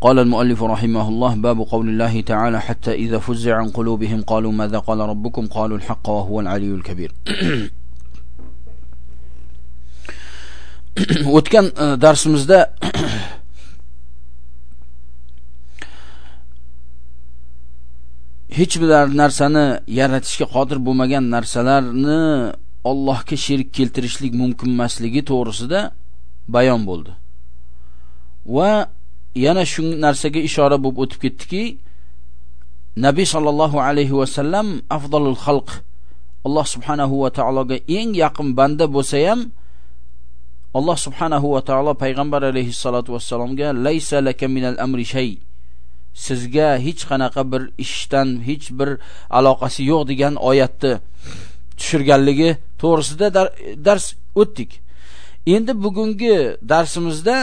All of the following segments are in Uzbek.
قال المؤلف رحمه الله باب قول الله تعالى حتى إذا فزع عن قلوبهم قالوا ماذا قال ربكم قالوا الحق وهو العلي الكبير o'tgan darsimizda hech bir narsani yaratishga qodir bo'lmagan narsalarni Allohga sherik keltirishlik mumkin emasligi to'g'risida bayon bo'ldi. Va yana shu narsaga ishora bo'lib o'tib ketdiki nabiy sollallohu alayhi vasallam afdalul xalq alloh subhanahu va taologa eng yaqin banda bo'lsa ham alloh subhanahu va taolo payg'ambar alayhissalotu vassalomga laysa laka minal amri shay sizga hech qanaqa bir ishdan hech bir aloqasi yo'q degan oyatni tushirganligi to'g'risida dars o'tdik. Endi bugungi darsimizda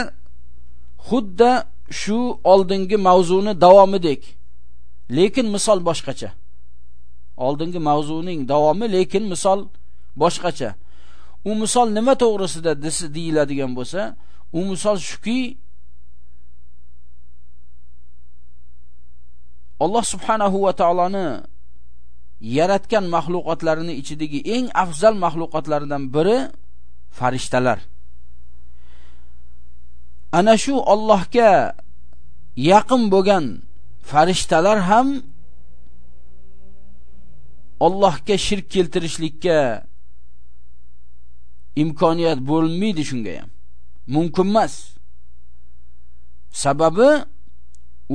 xuddi shu oldingi mavzuni davomidek lekin misol boshqacha. Oldingi mavzuning davomi lekin misol boshqacha. U misol nima to'g'risida deyiladigan bo'lsa u misol shuki Alloh subhanahu va taoloni yaratgan maxluqotlarini ichidagi eng afzal maxluqotlaridan biri farishtalar. Ana shu Allohga yaqin bo'lgan farishtalar ham Allohga shirk keltirishlikka imkoniyat bo'lmaydi shunga ham. Mumkin emas. Sababi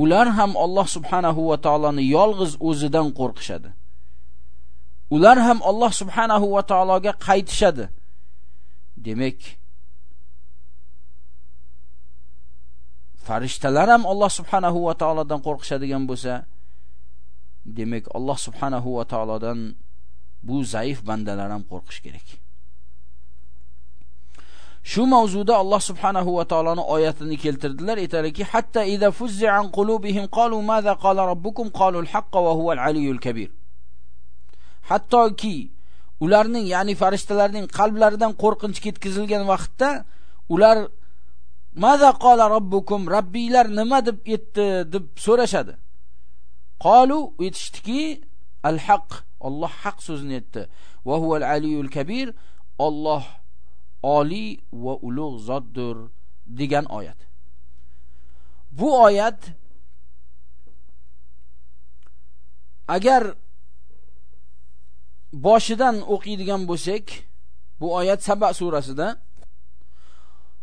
ular ham Alloh subhanahu va taoloni yolg'iz o'zidan qo'rqishadi. Ular ham Alloh subhanahu va taologa qaytishadi. Demak, farishtalar ham Alloh subhanahu va taolodan qo'rqishadigan bo'lsa, demak Alloh subhanahu va taolodan bu zaif bandalar ham qo'rqish kerak. Shu mavzuda Alloh subhanahu va taoloning oyatini keltirdilar, aytadiki: "Hatta idza fuzza an qulubihim qalu madza qala robbukum qalu al-haqqa wa huwa al-aliyyul kabir." Hattoki ularning, ya'ni farishtalarning qalblaridan qo'rqinch ketkizilgan vaqtda ular Maza qala robbukum Rabbiylar nima deb aytdi deb so'rashadi. Qalu aytishdiki al-haq Alloh haq so'zini aytdi. Va huwa al-aliyul kabir Alloh oli va ulug' zotdir degan oyat. Bu oyat agar boshidan o'qiydigan bo'lsak, bu oyat Saba surasida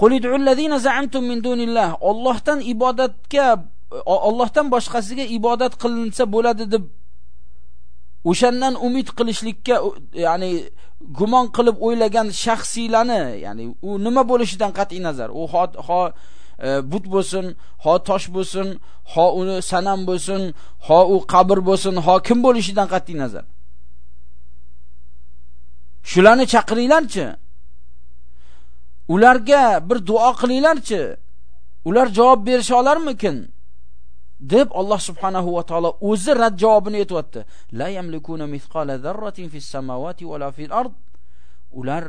Qul id'ullazina za'amtum min dunillah. Allohdan ibodatga Allohdan boshqasiga ibodat qilinsa bo'ladi deb o'shandan umid qilishlikka ya'ni gumon qilib o'ylagan shaxsiylarni ya'ni u nima bo'lishidan qat'i nazar? U ho e, but bo'lsin ho tosh bo'lsin ho uni sanam bo'lsin ho u qabr bo'lsin ho kim bo'lishidan qat'i nazar? Shularni chaqiringlarchi ularga bir duo qilinglarchi. Ular javob berisha olarmikin? Deb Alloh subhanahu va taolo o'zi rad javobini aytibdi la yamlikuna mithqala zarratin fis samawati wala fil ard. Ular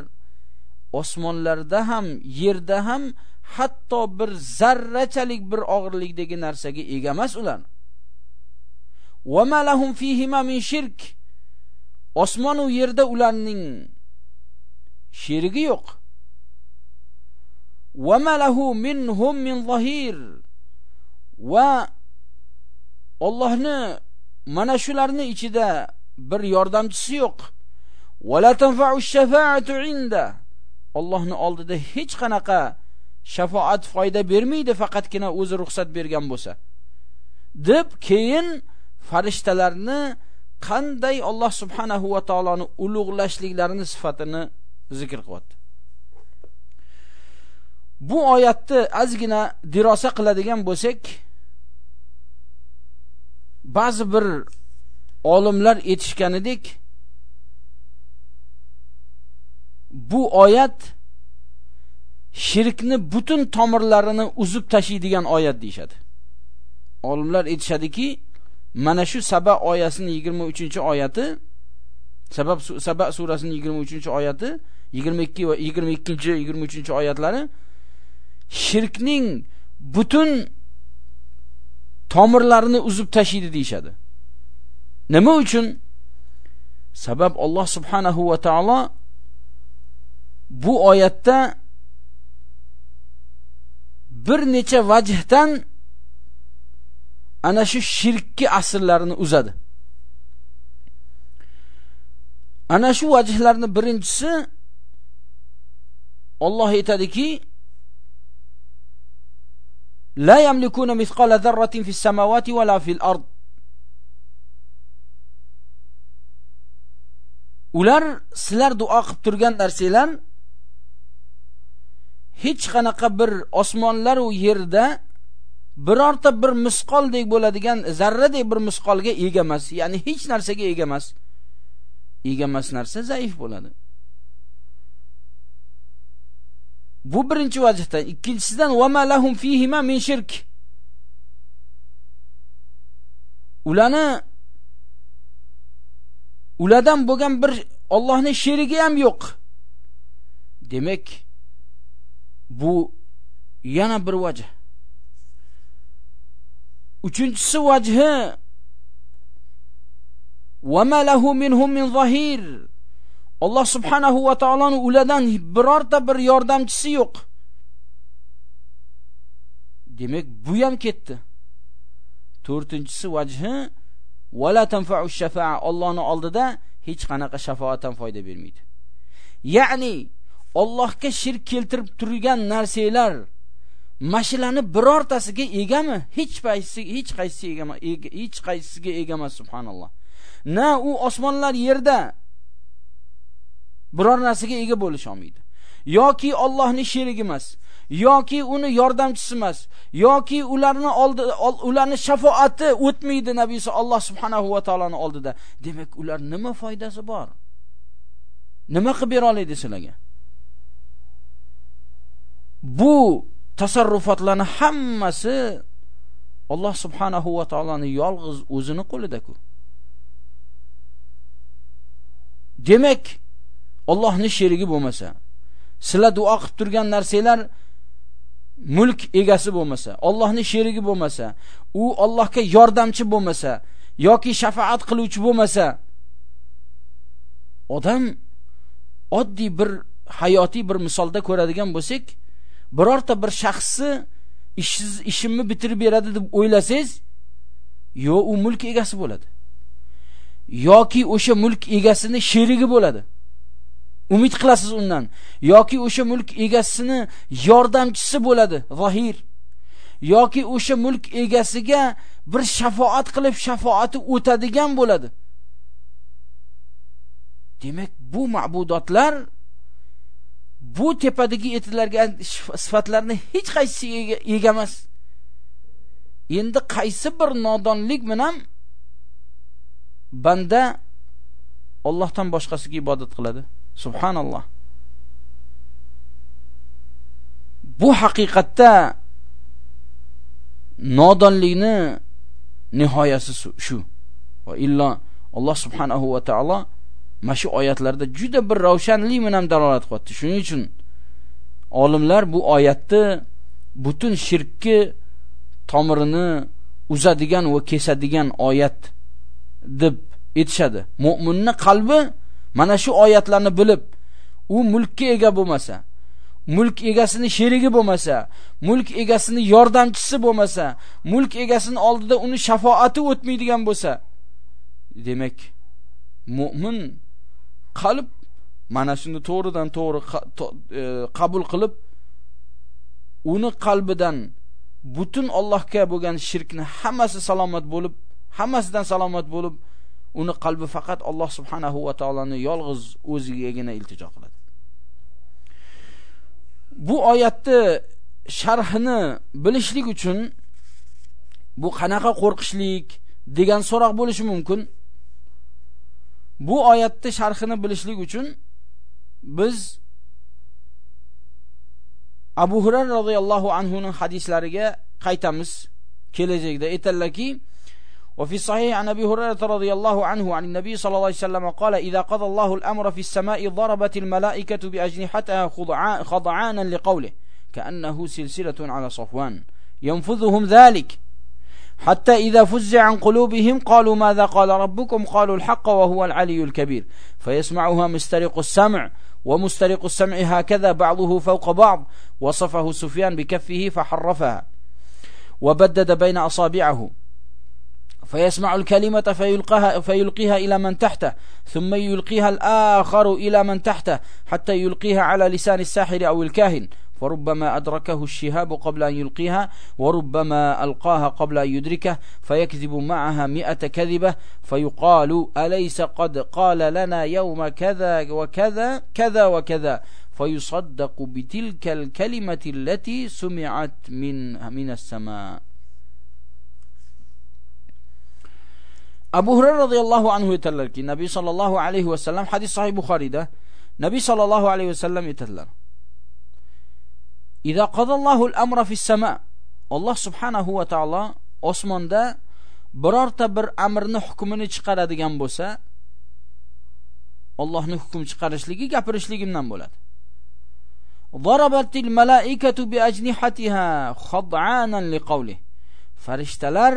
osmonlarda ham yerda ham hatto bir zarrachalik bir og'irlikdagi narsaga ega emas ular. Va ma lahum fihima min shirk. Osmon u yerda ularning sherigi yo'q. وما له منهم من ظهير va Allohni mana shularni ichida bir yordamchisi yo'q va la tanfa'u shafa'atu 'inda Allohning oldida hech qanaqa shafaat foyda bermaydi faqatgina o'zi ruxsat bergan bo'lsa deb keyin farishtalarni qanday Alloh subhanahu va taoloni ulug'lashliklarini sifatini zikr qilyapti Bu oyatni ozgina dirosa qiladigan bo'lsak ba'zi bir olimlar aytishganidek bu oyat shirkni butun tomirlarini uzib tashlaydigan oyat deyishadi. Olimlar aytishadiki mana shu saba oyasining 23 oyati sabab saba surasining 23 oyati 22 va 22 23 oyatlari shirkning butun tomirlarini uzib tashlaydi deyishadi. Nima uchun? Sabab Alloh subhanahu va taolo bu oyatda bir necha vajhdan ana shu shirkki asrlarini uzadi. Ana shu vajhlarni birinchisi Alloh aytadiki لا يملكون مثقال ذرة في السماوات ولا في الأرض. Ular sizlar duo qilib turgan narsalar hech qanaqa bir osmonlar u yerda birorta bir misqoldek bo'ladigan zarradek bir misqolga ega emas. Ya'ni hech narsaga ega emas. Ega emas narsa zaif bo'ladi. Bu birinchi vajhdan ikkinchisidan va malahum fihima min shirk. Ularni ulardan bo'lgan bir Allohning sherigi ham yo'q. Demak bu yana bir vajh uchinchisi vajhi va ma lahu minhum min Alloh subhanahu va taoloning ulardan birorta bir yordamchisi yo'q. Demak bu ham ketdi. To'rtinchisi vajhi wala tanfa'u shafa'a. Allohning oldida hech qanaqa shafoat ham foyda bermaydi. Ya'ni Allohga shirk keltirib turgan narsalar mashinani birortasiga egami hech qaysi hech qaysi egama hech qaysisiga ega emas subhanalloh. Na u osmonlar yerda biror narsaga ega bo'lish olmaydi. Yoki Allohning sherigi emas yoki uni yordamchisi emas yoki ularni oldi ularni shafoati o'tmaydi nabiysi Alloh subhanahu va taoloni oldida. Demak ular nima foydasi bor? Nima qilib bera oladi sizlarga bu tasarrufatlarni hammasi Alloh subhanahu va taoloni yolg'iz o'zini qo'lida-ku. Demak Allohning sherigi bo'lmasa sizlar duo qilib turgan narsalar mulk egasi bo'lmasa Allohning sherigi bo'lmasa u Allohga yordamchi bo'lmasa yoki shafaat qiluvchi bo'lmasa odam oddiy bir hayotiy bir misolda ko'radigan bo'lsak birorta bir shaxsni ishsiz ishimni bitirib beradi deb o'ylasangiz yo u mulk egasi bo'ladi yoki o'sha mulk egasini sherigi bo'ladi. Umid qilasiz undan. Yoki o'sha mulk egasini yordamchisi bo'ladi zohir yoki o'sha mulk egasiga bir shafoat qilib shafoati o'tadigan bo'ladi. Demak bu ma'budotlar bu tepadagi aytilgan sifatlarni hech qaysisiga ega emas endi qaysi bir nodonlik bilan banda Allohdan boshqasiga ibodat qiladi? Subhanalloh. Bu haqiqatda nodonlikni nihoyasi shu. Va illo Alloh subhanahu va taolo mana shu oyatlarda juda bir ravshanlik bilan dalolat qilyapti shuning uchun olimlar bu oyatni butun shirkki tomirini uzadigan va kesadigan oyat deb aytishadi. Mo'minni qalbi mana shu oyatlarni bilib u mulkka ega bo'lmasa mulk egasini sherigi bo'lmasa mulk egasini yordamchisi bo'lmasa mulk egasini oldida uni shafoati o'tmaydigan bo'lsa demak mo'min qalb mana shuni to'g'ridan to'g'ri e, qabul qilib uni qalbidan butun Allohga bo'lgan shirkni hammasi salomat bo'lib hammasidan salomat bo'lib uni qalbi faqat Alloh subhanahu va taoloni yolg'iz o'zigagina iltijo qiladi. Bu oyatni sharhini bilishlik uchun bu qanaqa qo'rqishlik degan so'roq bo'lishi mumkin. Bu oyatni sharhini bilishlik uchun biz Abu Hurayra radhiyallohu anhu ning hadislariga qaytamiz. Kelajakda aytadilarki وفي صحيح عن أبي هريرة رضي الله عنه عن النبي صلى الله عليه وسلم قال إذا قضى الله الأمر في السماء ضربت الملائكة بأجنحتها خضعانا لقوله كأنه سلسلة على صفوان. ينفذهم ذلك. حتى إذا فزع عن قلوبهم قالوا ماذا قال ربكم؟ قالوا الحق وهو العلي الكبير. فيسمعها مسترق السمع ومسترق السمع هكذا بعضه فوق بعض. وصفه سفيان بكفه فحرفها. وبدد بين أصابعه. فيسمع الكلمة فيلقيها, فيلقيها إلى من تحته ثم يلقيها الآخر إلى من تحته حتى يلقيها على لسان الساحر أو الكاهن. فربما أدركه الشهاب قبل أن يلقيها وربما ألقاها قبل أن يدركه فيكذب معها مئة كذبة فيقال أليس قد قال لنا يوم كذا وكذا كذا وكذا؟ فيصدق بتلك الكلمة التي سمعت من من السماء. Abu Hurayra radhiyallahu anhu aytadilarki, Nabi sallallahu alayhi va sallam hadis sahih Buxoriyda Nabi sallallahu alayhi va sallam aytadilar: "Idza qadallohu al-amra fi as-sama, Alloh subhanahu va taolo osmonda birorta bir amrni hukmini chiqaradigan bo'lsa, Allohning hukm chiqarishligi gapirishligimdan bo'ladi. Darabatil malaikatu bi ajnihatiha khad'anan liqawli. Farishtalar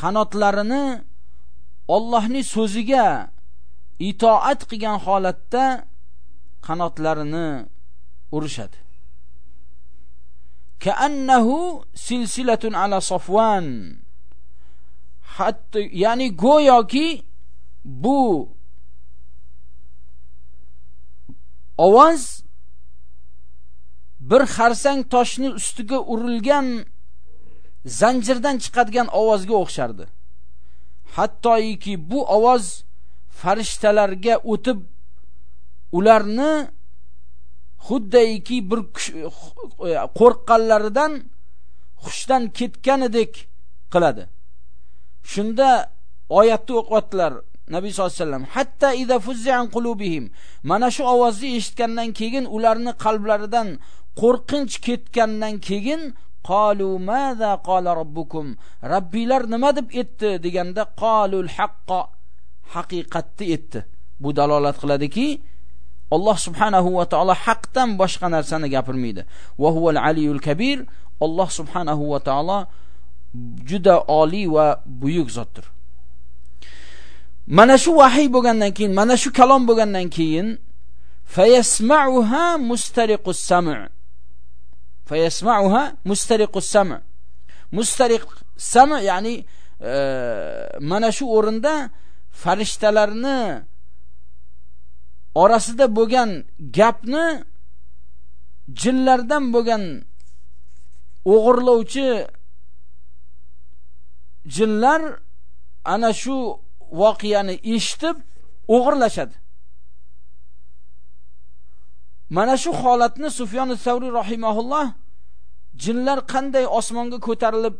qanotlarini Allohning so'ziga itoat qilgan holatda qanotlarini urishadi. Kaannahu silsilatun ala safwan. Hatto ya'ni go'yoki bu ovoz bir xarsang toshni ustiga urilgan zanjirdan chiqadigan ovozga o'xshardi. Hattoiki bu ovoz farishtalarga o'tib ularni xuddiki bir qo'rqqanlaridan hushdan ketganidek qiladi. Shunda oyatni o'qiyaptilar nabiy sollallohu alayhi vasallam hatta idza fuzzi'an qulubihim. Mana shu ovozni eshitgandan keyin ularni qalblaridan qo'rqinch ketgandan keyin qalu maza qala robbukum robbilar nima deb aytdi deganda qalul haqqo haqiqatni aytdi bu dalolat qiladiki Alloh subhanahu va taolo haqdan boshqa narsani gapirmaydi va huval aliyul kabir Alloh subhanahu va taolo juda oliy va buyuk zotdir mana shu vahiy bo'lgandan keyin mana shu kalom bo'lgandan keyin fayasma'uha mustariqus sam' فيسمعها مسترق السمع mustariq sam ya'ni e, mana shu o'rinda farishtalarni orasida bo'lgan gapni jinlardan bo'lgan o'g'irlovchi jinlar ana shu voqeani eshitib o'g'irlashadi Mana shu holatni Sufyon as-Savri rahimahulloh jinlar qanday osmonga ko'tarilib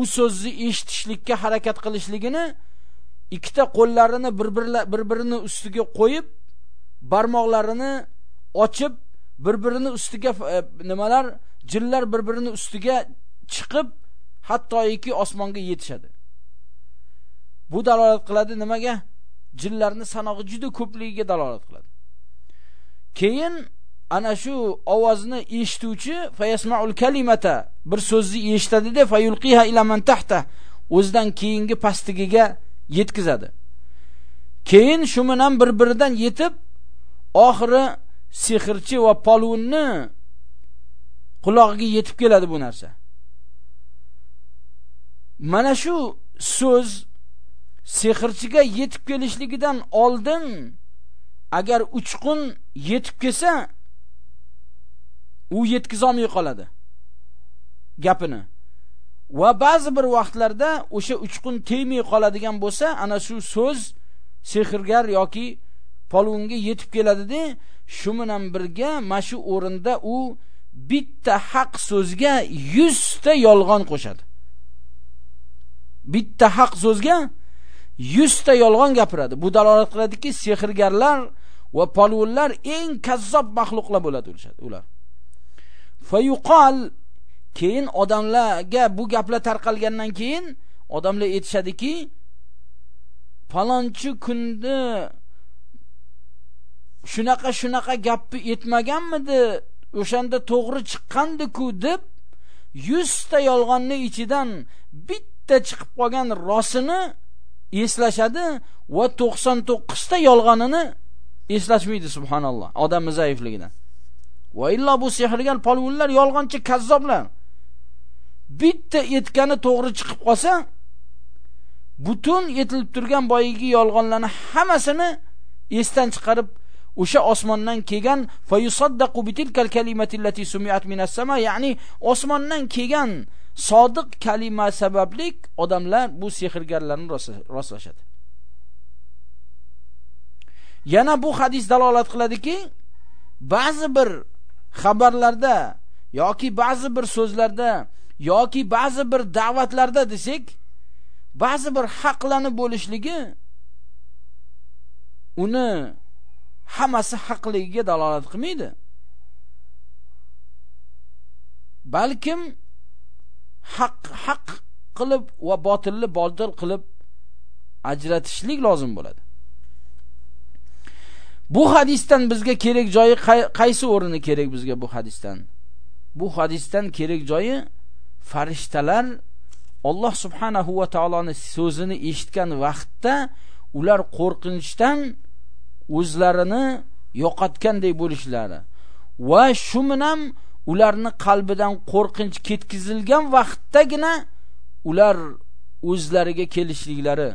u so'zni eshitishlikka harakat qilishligini ikkita qo'llarini bir-birini ustiga qo'yib barmoqlarini ochib bir-birini ustiga e, nimalar jinlar bir-birini ustiga chiqib hattoiki osmonga yetishadi. Bu dalolat qiladi nimaga? Jinlarni sanog'i juda ko'pligiga dalolat qiladi. Keyin ana shu ovozni eshituvchi fayasmaul kalimata bir so'zni eshitadida fayulqiha ila man tahta o'zidan keyingi pastigiga yetkazadi. Keyin shu bilan bir-biridan yetib oxiri sehrchi va polvonni qulog'iga yetib keladi bu narsa. Mana shu so'z sehrchiga yetib kelishligidan oldin agar uchqun yetib kelsa u yetkazolmay qoladi gapini. Va ba'zi bir vaqtlarda o'sha uchqun tegmay qoladigan bo'lsa ana shu so'z sehrgar yoki polvonga yetib keladida shu bilan birga mana shu o'rinda u bitta haq so'zga 100 ta yolg'on qo'shadi. Bitta haq so'zga 100 ta yolg'on gapiradi. Bu dalolat qiladiki sehrgarlar va polvonlar eng kazzob maxluqlar bo'ladi ular. Fayuqal keyin odamlarga bu gaplar tarqalgandan keyin odamlar aytishadiki falonchi kunda shunaqa shunaqa gapni aytmaganmidi? O'shanda to'g'ri chiqqandi-ku? deb 100 ta yolg'onni ichidan bitta chiqib qolgan rostini eslashadi va 99 ta yolg'onini eslashmaydi subhanalloh. Odamni zaifligidan. Va illo bu sehrgar polvonlar yolg'onchi kazzoblar. Bitta etgani to'g'ri chiqib qolsa butun etilib turgan boyagi yolg'onlarni hammasini esdan chiqarib o'sha osmondan kelgan fayusaddaqu bitilkal kalimati allati sumiat minas sama ya'ni osmondan kelgan sodiq kalima sabablik odamlar bu sehrgarlarni rostlashadi. Yana bu hadis dalolat qiladiki ba'zi bir xabarlarda yoki ba'zi bir so'zlarda yoki ba'zi bir da'vatlarda desak ba'zi bir haqlarni bo'lishligi uni hammasi haqligiga dalolat qilmaydi. Balkim haq haq qilib va botilni botil qilib ajratishlik lozim bo'ladi. Bu hadisdan bizga kerak joyi qaysi o'rni kerak bizga bu hadisdan? Bu hadisdan kerak joyi farishtalar Alloh subhanahu va taoloni so'zini eshitgan vaqtda ular qo'rqinchdan o'zlarini yo'qotgandek bo'lishlari va shu bilan ularni qalbidan qo'rqinch ketkizilgan vaqtdagina ular o'zlariga kelishliklari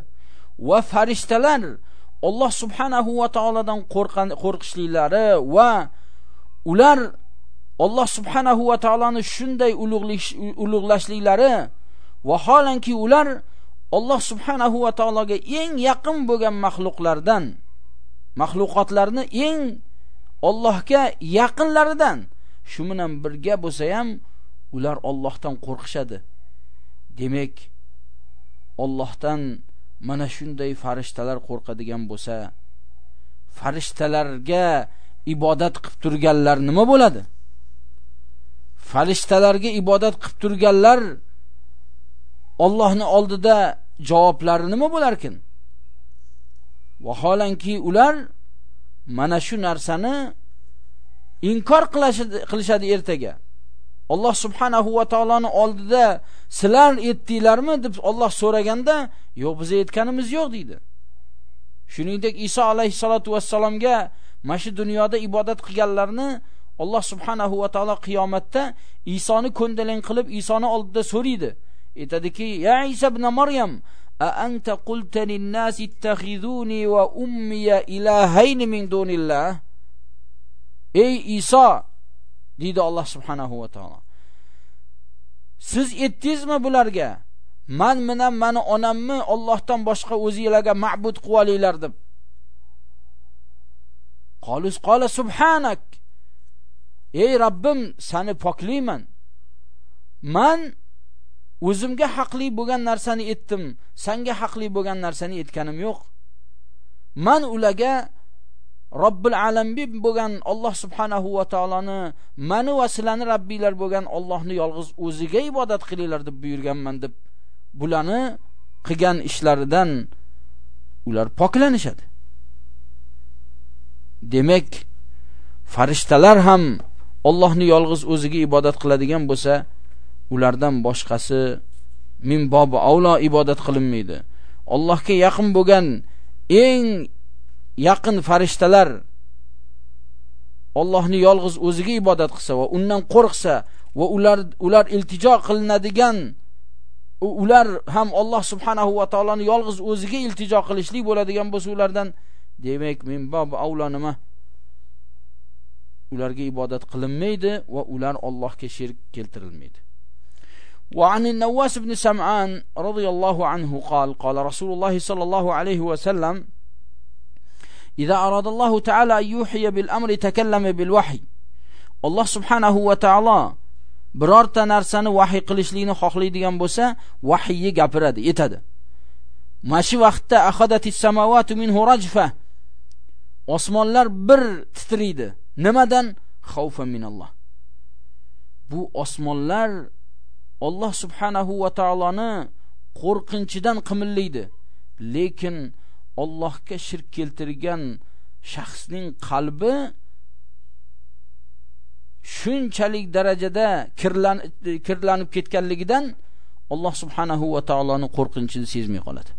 va farishtalar Alloh subhanahu va taoladan qo'rqan qo'rqishliklari va ular Alloh subhanahu va taolani shunday ulug'lashliklari vaholanki ular Alloh subhanahu va taologa eng yaqin bo'lgan maxluqlardan maxluqotlarni eng Allohga yaqinlaridan shu bilan birga bo'lsa ham ular Allohdan qo'rqishadi. Demak Allohdan mana shunday farishtalar qo'rqadigan bo'lsa farishtalarga ibodat qilib turganlar nima bo'ladi? Farishtalarga ibodat qilib turganlar Allohning oldida javoblari nima bo'lar ekan? Vaholanki ular mana shu narsani inkor qilishadi ertaga. Alloh subhanahu va taoloni oldida sizlar etdinglarmi deb Alloh so'raganda yo'q biz aytganimiz yo'q deydi. Shuningdek Iso alayhisolatu vassalomga mana shu dunyoda ibodat qilganlarni Alloh subhanahu va taolo qiyomatda Isoni ko'ndalang qilib Isoni oldida so'raydi. Aytadiki ya Isa ibn Maryam a anta qulta lin-nas ittakhizuni va ummiya ilahayn min dunillah? Ey Iso deydi Alloh subhanahu va taolo. Siz aytdingizmi bularga? Man bilan meni onamni Allohdan boshqa o'zingizlarga ma'bud qilib deb. Qolus qola subhanak. Ey Rabbim seni poklayman. Man o'zimga haqli bo'lgan narsani aytdim senga haqli bo'lgan narsani aytganim yo'q. Man ularga Robbil alamin bo'lgan Alloh subhanahu va taoloni mani va sizlarni Rabbiylar bo'lgan Allohni yolg'iz o'ziga ibodat qilinglar deb buyurganman deb bularni qilgan ishlaridan ular poklanishadi. Demak, farishtalar ham Allohni yolg'iz o'ziga ibodat qiladigan bo'lsa, ulardan boshqasi min bobi avlo ibodat qilinmaydi. Allohga yaqin bo'lgan eng yaqin farishtalar Allohni yolg'iz o'ziga ibodat qilsa va undan qo'rqsa va ular ular iltijo qilinadigan ular ham Alloh subhanahu va taoloni yolg'iz o'ziga iltijo qilishlik bo'ladigan bo'lsa ulardan demak men bob avlo nima ularga ibodat qilinmaydi va ular Allohga shirk keltirilmaydi وعن النواس بن سمعان رضي الله عنه قال قال رسول الله صلى الله عليه وسلم إذا أراد الله تعالى أن يوحي بالأمر تكلم بالوحي الله سبحانه وتعالى birorta narsani vahiy qilishlikni xohlaydigan bo'lsa vahiyni gapiradi aytadi mana shu vaqtda akhadatis samawati minhu rajfa osmonlar bir titraydi nimadan xavfa minalloh bu osmonlar Alloh subhanahu va taoloni qo'rqinchidan qimillaydi lekin Allohga shirk keltirgan shaxsning qalbi shunchalik darajada kirlan, kirlanib ketganligidan Alloh subhanahu va taoloni qo'rqinchini sezmay qoladi.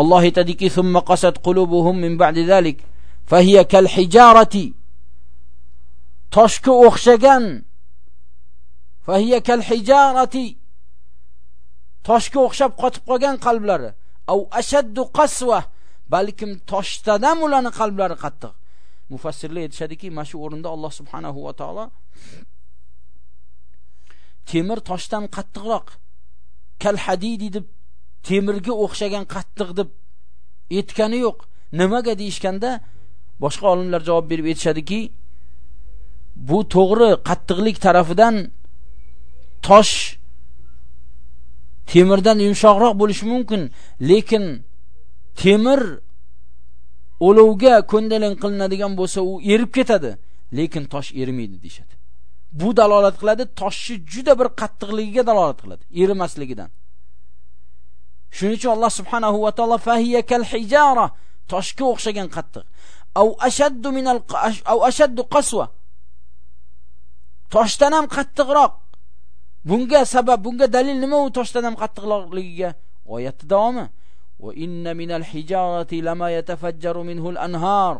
Alloh aytadiki: "Summa qasat qulubuhum min ba'di zalik, fahiya kal hijarati" toshga o'xshagan fahiya kal hijarati. Toshga o'xshab qotib qolgan qalblari. Au ashaddu qaswa balkim toshdan ham ularni qalblari qattiq. Mufassirlar aytishadiki mana shu o'rinda Alloh subhanahu va taolo temir toshdan qattiqroq kal hadidi deb temirga o'xshagan qattiq deb aytgani yo'q. Nimaga deyishganda boshqa olimlar javob berib aytishadiki bu to'g'ri qattiqlik tarafidan tosh temirdan yumshoqroq bo'lishi mumkin lekin temir olovga ko'ndalang qilinadigan bo'lsa u erib ketadi. Lekin tosh erimaydi deyishadi. Bu dalolat qiladi toshni juda bir qattiqligiga dalolat qiladi erimasligidan. Shuning uchun alloh subhanahu va taolo fahiya kal hijara toshga o'xshagan qattiq. Au ashaddu minal au ashaddu qaswa toshdan ham qattiqroq. Bunga sabab bunga dalil nima u toshdan ham qattiqroqligiga? Oyatni davomi va inna minal hijarati lama yatafajjaru minhu al-anhar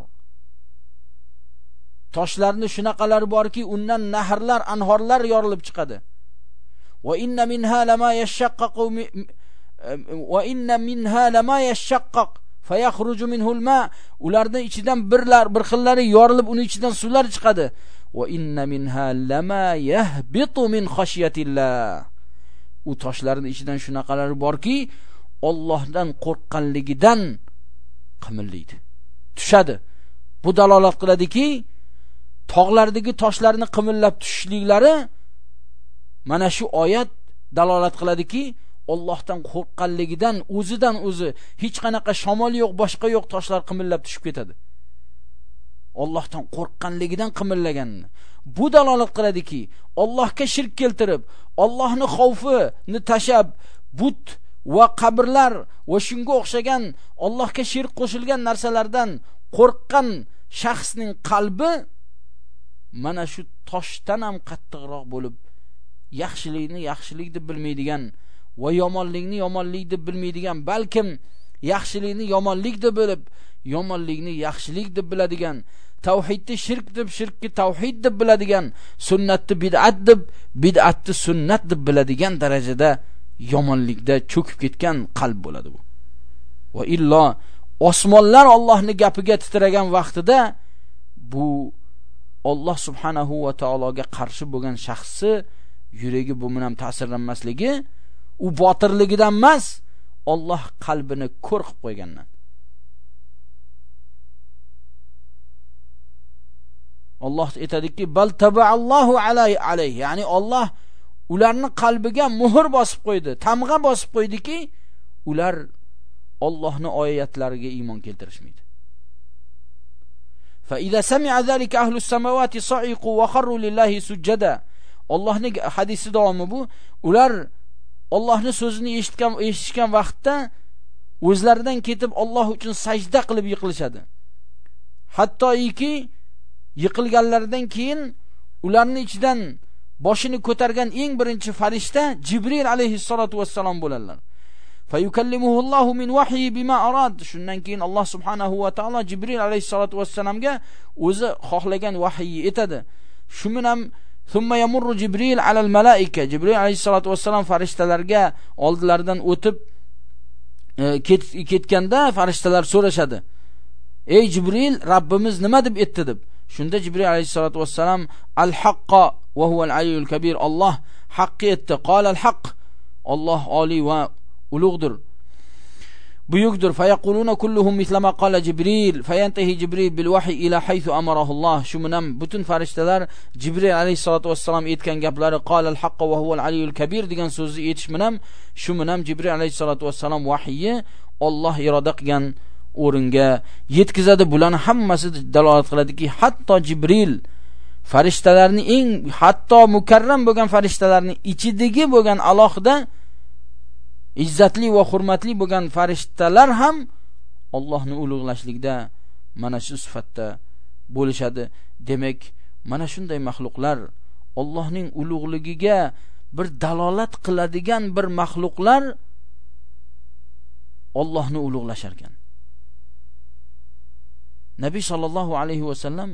toshlarni shunaqalar borki undan nahrlar anhorlar yorilib chiqadi. Va inna minha lama yashaqqaqu va inna minha lama yashaqqaq fayakhruju minhu al-ma ularning ichidan birlar bir xillari yorilib uning ichidan suvlar chiqadi. Va inna minha lama yahbitu min khashyatillah. U toshlarning ichidan shunaqalar borki Allohdan qo'rqqanligidan qimillaydi tushadi. Bu dalolat qiladiki tog'lardagi toshlarni qimillab tushishliklari mana shu oyat dalolat qiladiki Allohdan qo'rqqanligidan o'zidan o'zi hech qanaqa shamol yo'q boshqa yo'q toshlar qimillab tushib ketadi. Allohdan qo'rqqanligidan qimillaganini bu dalolat qiladiki Allohga shirk keltirib Allohni xavfini tashab but va qabrlar va shunga o'xshagan Allohga shirk qo'shilgan narsalardan qo'rqqan shaxsning qalbi mana shu toshdan ham qattiqroq bo'lib yaxshilikni yaxshilik deb bilmaydigan va yomonlikni yomonlik deb bilmaydigan balkim yaxshilikni yomonlik deb bilib yomonlikni yaxshilik deb biladigan tavhidni shirk deb shirkni tavhid deb biladigan sunnatni bid'at deb bid'atni sunnat deb biladigan darajada yomonlikda cho'kib ketgan qalb bo'ladi bu. Va illo osmonlar Allohning gapiga titragan vaqtida bu Alloh subhanahu va taologa qarshi bo'lgan shaxsi yuragi bu bilan ta'sirlanmasligi u botirligidan emas Alloh qalbini ko'r qilib qo'ygandan. Alloh aytadiki bal taballohu alayhi alayhi ya'ni Alloh ularni qalbiga muhr bosib qo'ydi tamg'a bosib qo'ydiki ular Allohning oyatlariga iymon keltirishmaydi. Fa idza sami'a zalika ahlus samawati sa'iqu wa kharru lillahi sujjada. Allohning hadisi davomi bu ular Allohning so'zini eshitgan eshitgan vaqtda o'zlaridan ketib Alloh uchun sajda qilib yiqilishadi. Hattoiki yiqilganlaridan keyin ularning ichidan boshini ko'targan eng birinchi farishta Jibril alayhissalatu vassalom bo'ladilar. Fayukallimuhu Allohu min wahyi bima arad. Shundan keyin Alloh subhanahu va taolo Jibril alayhissalatu vassalamga o'zi xohlagan vahiyni etadi. Shu bilan thumma yamurru jibril ala al malaika jibril alayhissalatu vassalam farishtalarga oldilaridan o'tib e, ketganda farishtalar so'rashadi ey jibril Rabbimiz nima deb etdi deb shunda jibril alayhissalatu vassalam al haqqo va huval aliyul kabir. Alloh haqqi etdi. Qala al haqq Alloh oliy va ulug'dir. Buyukdir. Fayaquluna kulluhum mislama qala jibril. Fayantahi jibril bil wahyi ila haythu amarahu Alloh shu bilan butun farishtalar jibril alayhissalatu vassalam aytgan gaplari qala al haqqa va huval aliyul kabir degan so'zni aytish bilan shu bilan jibril alayhissalatu vassalam vahyi Alloh iroda qilgan o'ringa yetkazadi. Bularni hammasi dalolat qiladiki hatto jibril farishtalarni eng hatto mukarram bo'lgan farishtalarni ichidagi bo'lgan alohida izzatli va hurmatli bo'lgan farishtalar ham Allohni ulug'lashlikda mana shu sifatda bo'lishadi. Demak mana shunday maxluqlar Allohning ulug'ligiga bir dalolat qiladigan bir maxluqlar Allohni ulug'lashar ekan Nabiy sallallohu alayhi va sallam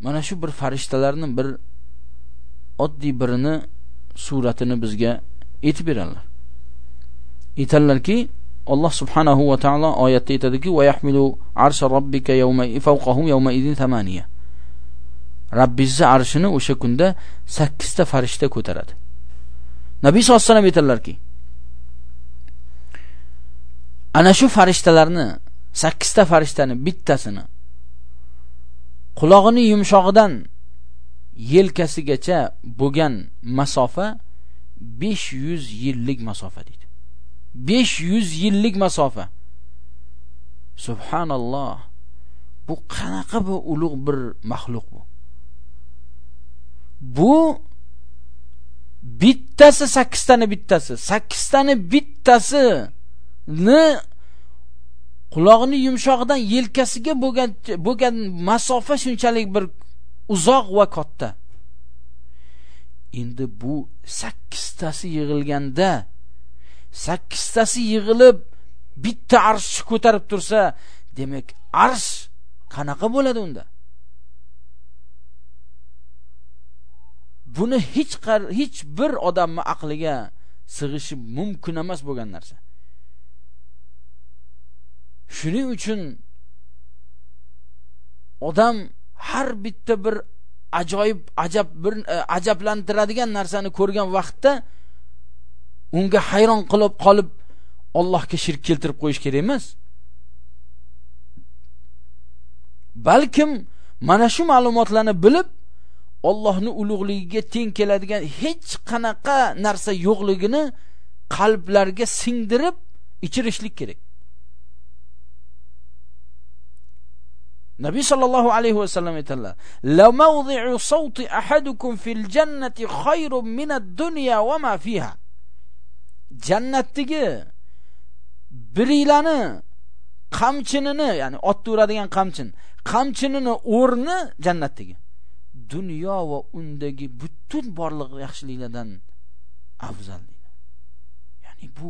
mana shu bir farishtalarni bir oddiy birini suratini bizga aytib beradilar aytadilarki alloh subhanahu va taolo oyatda aytadiki va yahmilu arsha robbika yawma fawqahum yawma idin thamaniya. Rabbingizni arshini o'sha kunda 8 ta farishta ko'taradi. Nabiy sollallohu alayhi vasallam aytadilarki ana shu farishtalarni 8 ta farishtani bittasini qulog'ini yumshog'idan yelkasigacha bo'lgan masofa 500 yillik masofa deydi. 500 yillik masofa. Subhanalloh. Bu qanaqa bu ulug' bir maxluq bu? Bu bittasi 8 tani bittasi 8 bittasi ni quloqni yumshog'idan yelkasiga bo'lgan bo'lgan masofa shunchalik bir uzoq va katta. Endi bu sakkiztasi yig'ilganda sakkiztasi yig'ilib bitta arshni ko'tarib tursa demak arsh qanaqa bo'ladi unda? Buni hech hech bir odamni aqliga sig'ishi mumkin emas bo'lgan narsa. Shuning uchun odam har bitta bir ajoyib ajab bir e, ajablantiradigan narsani ko'rgan vaqtda unga hayron qilib qolib Allohga shirk keltirib qo'yish kerak emas. Balkim mana shu ma'lumotlarni bilib Allohni ulug'ligiga teng keladigan hech qanaqa narsa yo'qligini qalblarga singdirib ichirishlik kerak. Nabiy sallallohu alayhi va sallam aytadilar: "La mawdi'u sawti ahadukum fil jannati khayrun min ad-dunya wa ma fiha." Jannatdagi biringlarni qamchinini, ya'ni otda uradigan qamchin, qamchinini o'rni jannatdagi. Dunyo va undagi butun borliq yaxshiliklardan afzal deydi. Ya'ni bu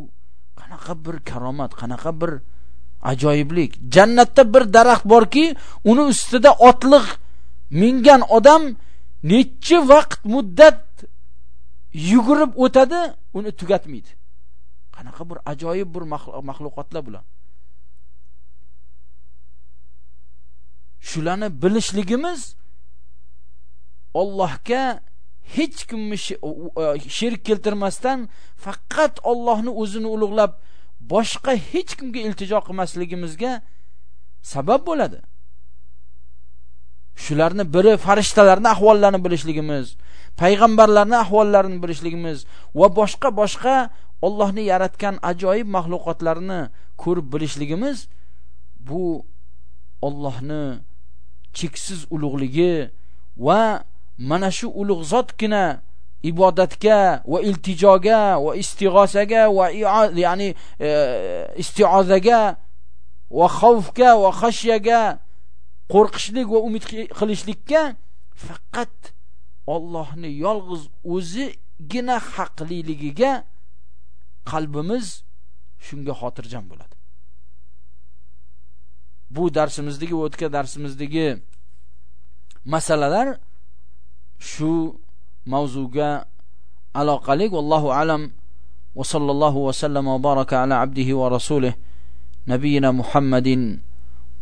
qanaqa bir karomat, qanaqa bir ajoyiblik. Jannatda bir daraxt borki uni ustida otliq mingan odam nechi vaqt muddat yugurib o'tadi uni tugatmaydi. Qanaqa bir ajoyib bir maxluqotlar bular. Shularni bilishligimiz Allohga hech kimni shirk keltirmasdan faqat Allohni o'zini ulug'lab boshqa hech kimga iltijo qilmasligimizga sabab bo'ladi. Shularni biri farishtalarni ahvollarini bilishligimiz payg'ambarlarni ahvollarini bilishligimiz va boshqa boshqa Allohni yaratgan ajoyib maxluqotlarni ko'rib bilishligimiz bu Allohni cheksiz ulug'ligi va mana shu ulug' zotgina ibodatga va iltijoga va istig'osaga va ya'ni e, istiozaga va xavfga va xashyaga qo'rqishlik va umid qilishlikka faqat Allohni yolg'iz o'zigina haqliligiga qalbimiz shunga xotirjam bo'ladi. Bu darsimizdagi o'tgan darsimizdagi masalalar shu mavzuga aloqali vallohu alam va sallallohu vasallam va baraka ala abdihi va rasulih nabiyina muhammadin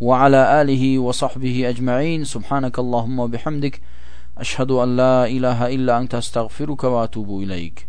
وعلى آله وصحبه أجمعين سبحانك اللهم وبحمدك أشهد أن لا إله إلا أنت أستغفرك وأتوب إليك